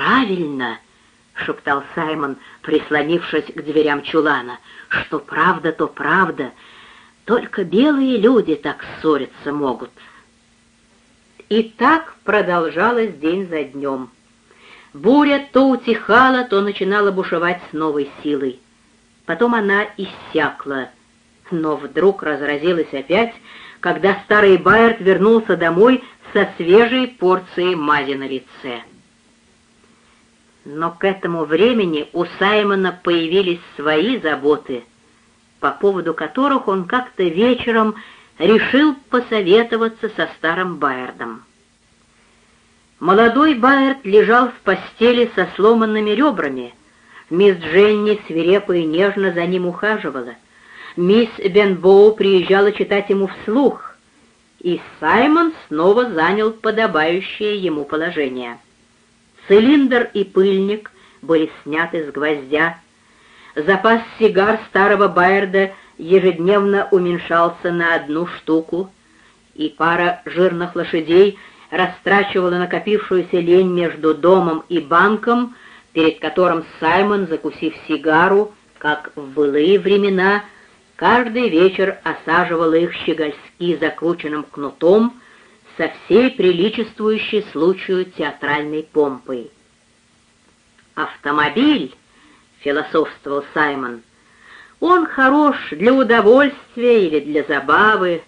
правильно!» — шептал Саймон, прислонившись к дверям чулана. «Что правда, то правда. Только белые люди так ссориться могут». И так продолжалось день за днем. Буря то утихала, то начинала бушевать с новой силой. Потом она иссякла, но вдруг разразилась опять, когда старый Байерт вернулся домой со свежей порцией мази на лице. Но к этому времени у Саймона появились свои заботы, по поводу которых он как-то вечером решил посоветоваться со старым Байердом. Молодой Байерд лежал в постели со сломанными ребрами. Мисс Дженни свирепо и нежно за ним ухаживала. Мисс Бенбоу приезжала читать ему вслух, и Саймон снова занял подобающее ему положение. Цилиндр и пыльник были сняты с гвоздя. Запас сигар старого Байерда ежедневно уменьшался на одну штуку, и пара жирных лошадей растрачивала накопившуюся лень между домом и банком, перед которым Саймон, закусив сигару, как в былые времена, каждый вечер осаживал их щегольски закрученным кнутом, со всей приличествующей случаю театральной помпой. «Автомобиль», — философствовал Саймон, — «он хорош для удовольствия или для забавы,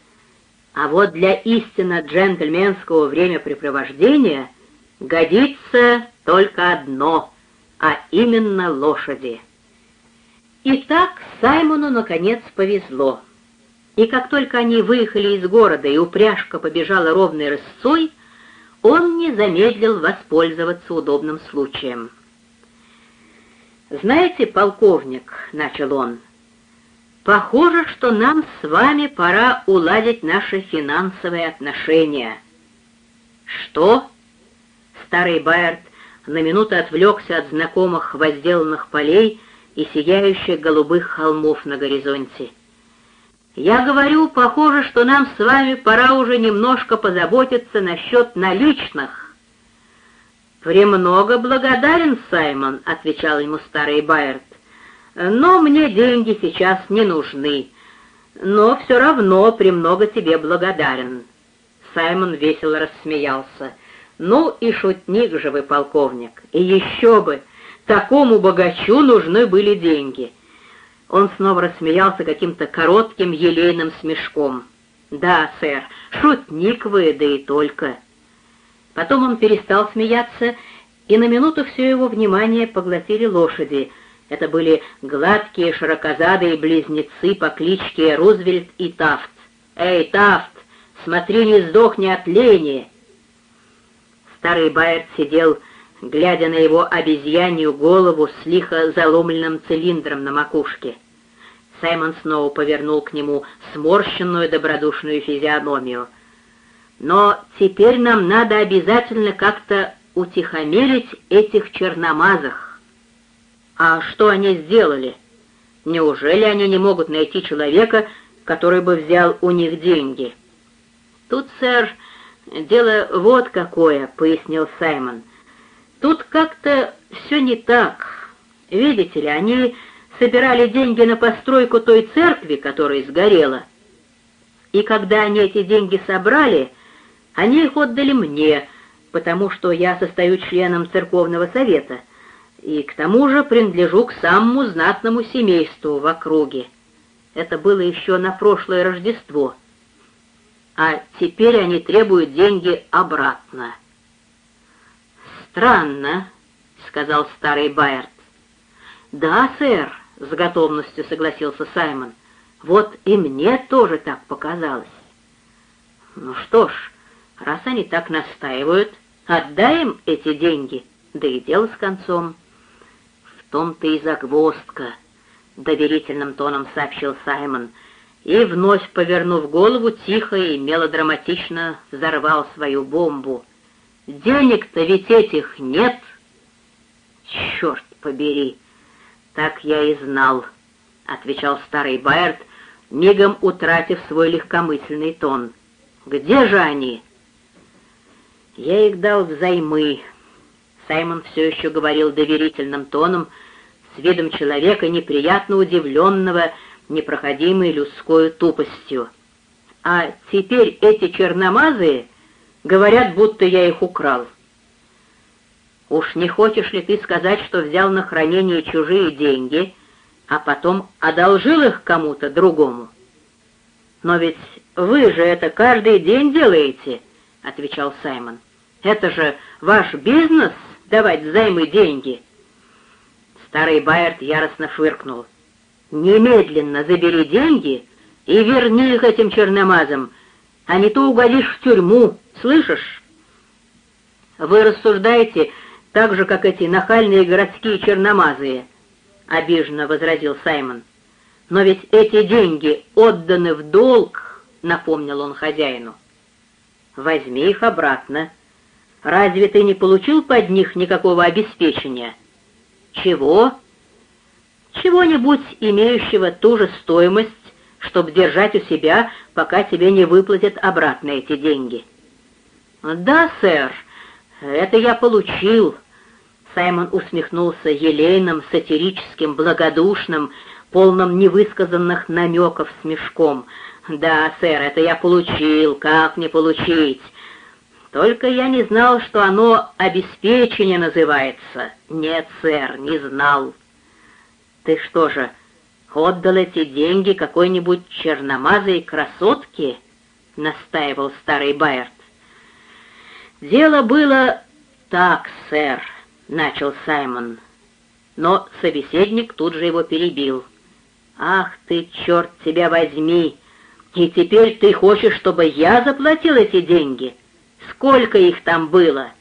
а вот для истинно джентльменского времяпрепровождения годится только одно, а именно лошади». Итак, Саймону наконец повезло и как только они выехали из города и упряжка побежала ровной рысцой, он не замедлил воспользоваться удобным случаем. «Знаете, полковник», — начал он, — «похоже, что нам с вами пора уладить наши финансовые отношения». «Что?» Старый Байерт на минуту отвлекся от знакомых возделанных полей и сияющих голубых холмов на горизонте. Я говорю, похоже, что нам с вами пора уже немножко позаботиться насчет наличных. «Премного благодарен, Саймон», — отвечал ему старый Байерт. «Но мне деньги сейчас не нужны. Но все равно премного тебе благодарен». Саймон весело рассмеялся. «Ну и шутник же вы, полковник, и еще бы! Такому богачу нужны были деньги». Он снова рассмеялся каким-то коротким елейным смешком. «Да, сэр, шутник вы, да и только». Потом он перестал смеяться, и на минуту все его внимание поглотили лошади. Это были гладкие широкозадые близнецы по кличке Рузвельт и Тафт. «Эй, Тафт, смотри, не сдохни от лени!» Старый Байерт сидел, глядя на его обезьянью голову с лихо заломленным цилиндром на макушке. Саймон снова повернул к нему сморщенную добродушную физиономию. «Но теперь нам надо обязательно как-то утихомирить этих черномазых». «А что они сделали? Неужели они не могут найти человека, который бы взял у них деньги?» «Тут, сэр, дело вот какое», — пояснил Саймон. «Тут как-то все не так. Видите ли, они собирали деньги на постройку той церкви, которая сгорела. И когда они эти деньги собрали, они их отдали мне, потому что я состою членом церковного совета, и к тому же принадлежу к самому знатному семейству в округе. Это было еще на прошлое Рождество. А теперь они требуют деньги обратно. «Странно», — сказал старый Байерт. «Да, сэр», — с готовностью согласился Саймон. «Вот и мне тоже так показалось». «Ну что ж, раз они так настаивают, отдай эти деньги, да и дело с концом». «В том-то и загвоздка», — доверительным тоном сообщил Саймон, и, вновь повернув голову, тихо и мелодраматично взорвал свою бомбу. «Денег-то ведь этих нет!» «Черт побери!» «Так я и знал», — отвечал старый Байерт, мигом утратив свой легкомысленный тон. «Где же они?» «Я их дал взаймы». Саймон все еще говорил доверительным тоном, с видом человека, неприятно удивленного непроходимой людской тупостью. «А теперь эти черномазые говорят, будто я их украл». «Уж не хочешь ли ты сказать, что взял на хранение чужие деньги, а потом одолжил их кому-то другому?» «Но ведь вы же это каждый день делаете», — отвечал Саймон. «Это же ваш бизнес — давать взаймы деньги». Старый Байерт яростно фыркнул. «Немедленно забери деньги и верни их этим черномазам, а не то угодишь в тюрьму, слышишь?» «Вы рассуждаете так же, как эти нахальные городские черномазые», — обиженно возразил Саймон. «Но ведь эти деньги отданы в долг», — напомнил он хозяину. «Возьми их обратно. Разве ты не получил под них никакого обеспечения?» Чего? Чего-нибудь, имеющего ту же стоимость, чтобы держать у себя, пока тебе не выплатят обратно эти деньги. Да, сэр, это я получил. Саймон усмехнулся елейным, сатирическим, благодушным, полным невысказанных намеков смешком. «Да, сэр, это я получил, как не получить? Только я не знал, что оно обеспечение называется. Нет, сэр, не знал. Ты что же, отдал эти деньги какой-нибудь черномазой красотке? Настаивал старый Байерт. Дело было так, сэр, начал Саймон. Но собеседник тут же его перебил. «Ах ты, черт тебя возьми! И теперь ты хочешь, чтобы я заплатил эти деньги?» Сколько их там было?»